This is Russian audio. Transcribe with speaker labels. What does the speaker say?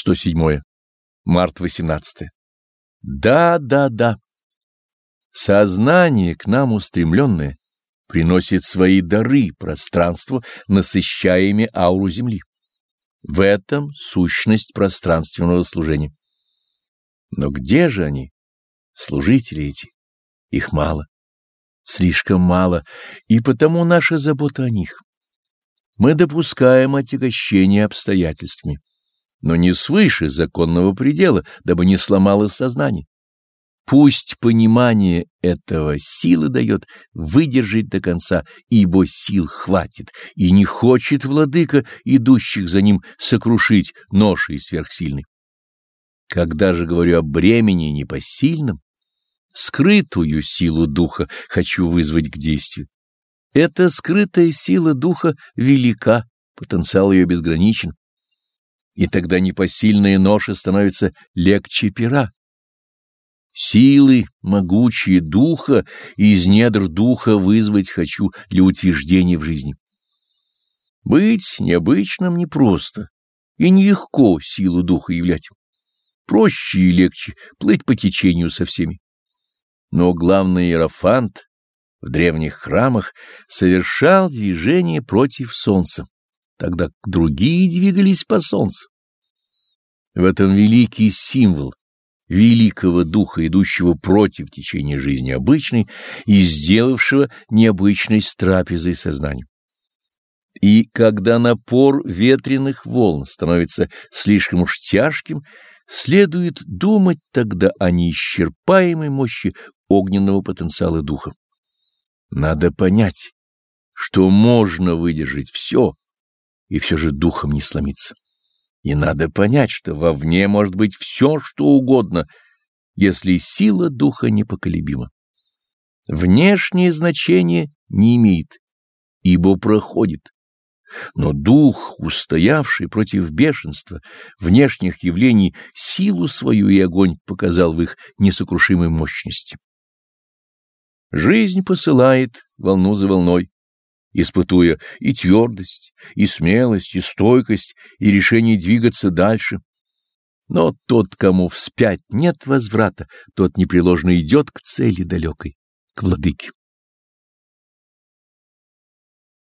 Speaker 1: 107. Март 18. Да, да, да. Сознание к нам устремленное приносит свои дары пространству, насыщаемые ауру Земли. В этом сущность пространственного служения. Но где же они, служители эти? Их мало, слишком мало, и потому наша забота о них. Мы допускаем отягощение обстоятельствами но не свыше законного предела, дабы не сломалось сознание. Пусть понимание этого силы дает выдержать до конца, ибо сил хватит, и не хочет владыка, идущих за ним, сокрушить ношей сверхсильной. Когда же говорю о бремени непосильном, скрытую силу духа хочу вызвать к действию. Эта скрытая сила духа велика, потенциал ее безграничен и тогда непосильная ноша становится легче пера. Силы могучие духа из недр духа вызвать хочу для утверждения в жизни. Быть необычным непросто и нелегко силу духа являть. Проще и легче плыть по течению со всеми. Но главный иерофант в древних храмах совершал движение против солнца тогда другие двигались по солнцу. В этом великий символ великого духа, идущего против течения жизни обычной и сделавшего необычность трапезой сознания. И когда напор ветреных волн становится слишком уж тяжким, следует думать тогда о неисчерпаемой мощи огненного потенциала духа. Надо понять, что можно выдержать все, и все же духом не сломиться. И надо понять, что вовне может быть все, что угодно, если сила духа непоколебима. Внешнее значение не имеет, ибо проходит. Но дух, устоявший против бешенства внешних явлений, силу свою и огонь показал в их несокрушимой мощности. Жизнь посылает волну за волной, испытуя и твердость, и смелость, и стойкость, и решение двигаться дальше. Но тот, кому вспять нет возврата, тот непреложно идет к цели далекой, к владыке.